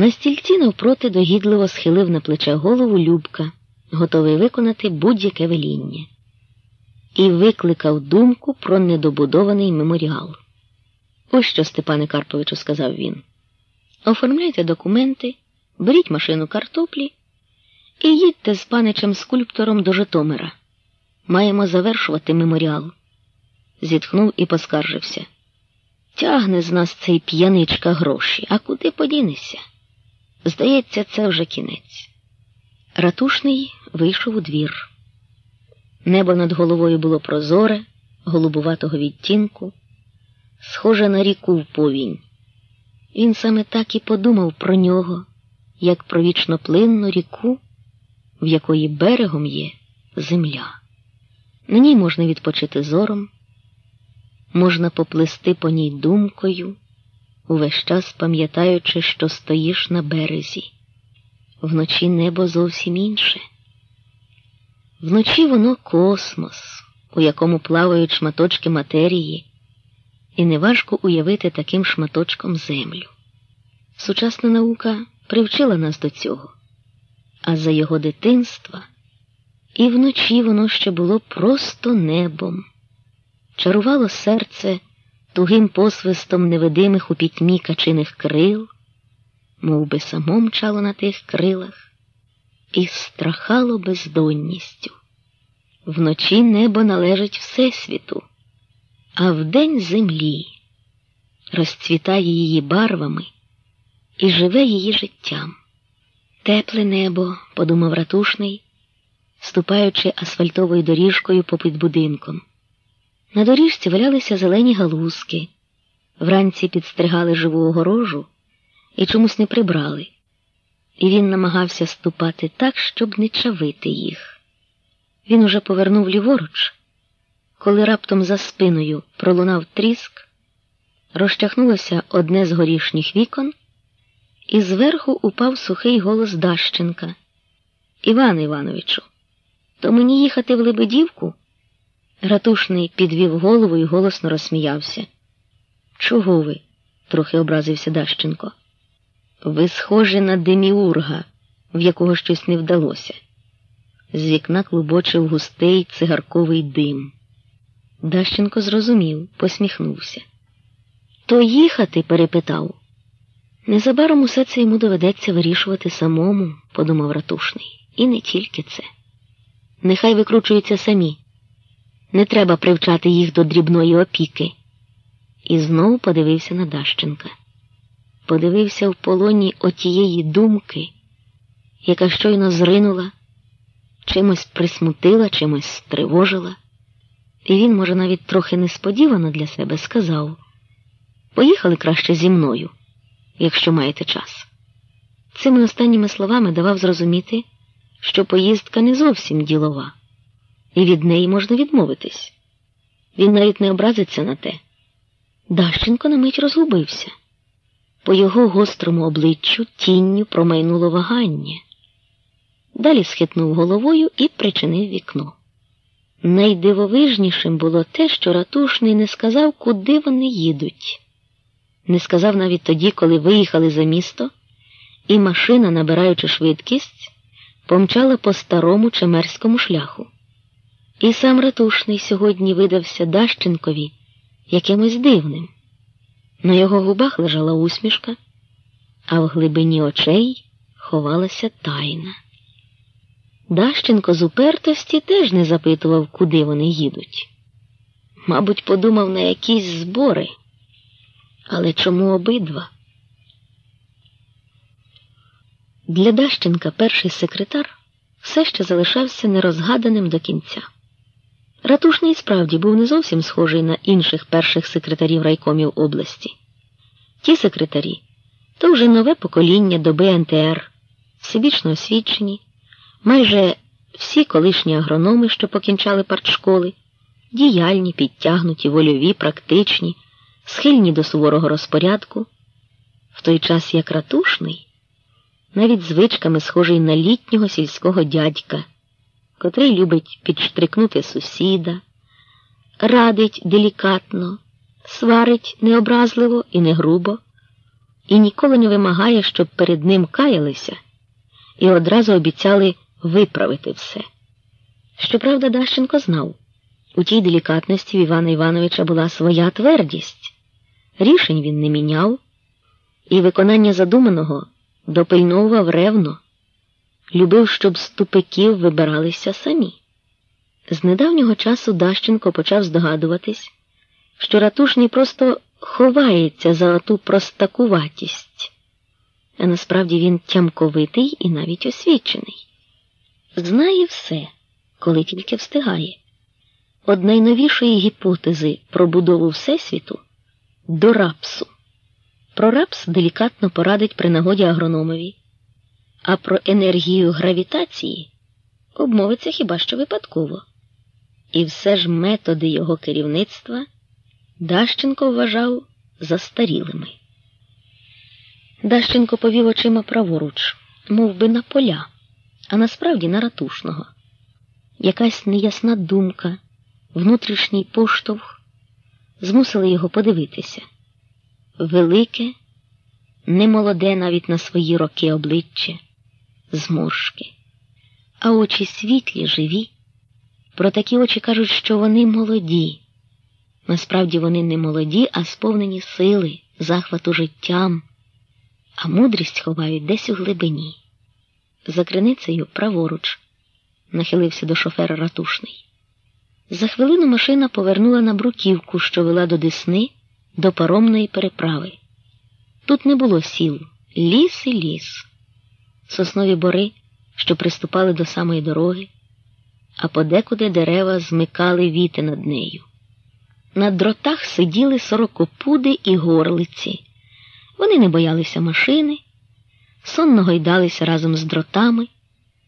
На стільці навпроти догідливо схилив на плече голову Любка, готовий виконати будь-яке веління, і викликав думку про недобудований меморіал. Ось що, Степане Карповичу, сказав він. Оформляйте документи, беріть машину картоплі і їдьте з паничем скульптором до Житомира. Маємо завершувати меморіал. Зітхнув і поскаржився. Тягне з нас цей п'яничка гроші, а куди подінешся? Здається, це вже кінець. Ратушний вийшов у двір. Небо над головою було прозоре, голубуватого відтінку, схоже на ріку в повінь. Він саме так і подумав про нього, як про вічноплинну ріку, в якої берегом є земля. На ній можна відпочити зором, можна поплисти по ній думкою, увесь час пам'ятаючи, що стоїш на березі. Вночі небо зовсім інше. Вночі воно космос, у якому плавають шматочки матерії, і неважко уявити таким шматочком землю. Сучасна наука привчила нас до цього, а за його дитинства і вночі воно ще було просто небом, чарувало серце тугим посвистом невидимих у пітьмі качиних крил, мов би само мчало на тих крилах, і страхало бездонністю. Вночі небо належить Всесвіту, а вдень землі розцвітає її барвами і живе її життям. Тепле небо, подумав ратушний, ступаючи асфальтовою доріжкою попід будинком. На доріжці валялися зелені галузки, вранці підстригали живу огорожу і чомусь не прибрали, і він намагався ступати так, щоб не чавити їх. Він уже повернув ліворуч, коли раптом за спиною пролунав тріск, розчахнулося одне з горішніх вікон, і зверху упав сухий голос Дащенка. Іван Івановичу, то мені їхати в Лебедівку? Ратушний підвів голову і голосно розсміявся. Чого ви? трохи образився Дащенко. Ви схожі на деміурга, в якого щось не вдалося. З вікна клубочив густий цигарковий дим. Дащенко зрозумів, посміхнувся. То їхати? перепитав. Незабаром усе це йому доведеться вирішувати самому, подумав ратушний, і не тільки це. Нехай викручуються самі. Не треба привчати їх до дрібної опіки. І знову подивився на Дащенка. Подивився в полоні отієї думки, яка щойно зринула, чимось присмутила, чимось стривожила. І він, може, навіть трохи несподівано для себе сказав Поїхали краще зі мною, якщо маєте час. Цими останніми словами давав зрозуміти, що поїздка не зовсім ділова і від неї можна відмовитись. Він навіть не образиться на те. Дащенко на мить розгубився. По його гострому обличчю тінню промайнуло вагання. Далі схитнув головою і причинив вікно. Найдивовижнішим було те, що ратушний не сказав, куди вони їдуть. Не сказав навіть тоді, коли виїхали за місто, і машина, набираючи швидкість, помчала по старому чемерському шляху. І сам ратушний сьогодні видався Дащенкові якимось дивним. На його губах лежала усмішка, а в глибині очей ховалася тайна. Дащенко з упертості теж не запитував, куди вони їдуть. Мабуть, подумав на якісь збори. Але чому обидва? Для Дащенка перший секретар все ще залишався нерозгаданим до кінця. Ратушний справді був не зовсім схожий на інших перших секретарів райкомів області. Ті секретарі то вже нове покоління доби НТР, всебічно освічені, майже всі колишні агрономи, що покінчали партшколи, діяльні, підтягнуті, вольові, практичні, схильні до суворого розпорядку, в той час як ратушний, навіть звичками схожий на літнього сільського дядька котрий любить підштрикнути сусіда, радить делікатно, сварить необразливо і не грубо, і ніколи не вимагає, щоб перед ним каялися, і одразу обіцяли виправити все. Щоправда, Дащенко знав, у тій делікатності в Івана Івановича була своя твердість, рішень він не міняв, і виконання задуманого допильновував ревно, любив, щоб з тупиків вибиралися самі. З недавнього часу Дащенко почав здогадуватись, що ратушний просто ховається за ту простакуватість, а насправді він тямковитий і навіть освічений. Знає все, коли тільки встигає. Од найновішої гіпотези про будову Всесвіту до рапсу. Про рапс делікатно порадить при нагоді агрономові, а про енергію гравітації обмовиться хіба що випадково. І все ж методи його керівництва Дащенко вважав застарілими. Дащенко повів очима праворуч, мов би на поля, а насправді на ратушного. Якась неясна думка, внутрішній поштовх змусили його подивитися. Велике, немолоде навіть на свої роки обличчя, зморшки, а очі світлі, живі. Про такі очі кажуть, що вони молоді. Насправді вони не молоді, а сповнені сили, захвату життям, а мудрість ховають десь у глибині. За криницею праворуч, нахилився до шофера ратушний. За хвилину машина повернула на бруківку, що вела до Десни, до паромної переправи. Тут не було сіл, ліс і ліс, соснові бори, що приступали до самої дороги, а подекуди дерева змикали віти над нею. На дротах сиділи сорокопуди і горлиці. Вони не боялися машини, сонно гойдалися разом з дротами.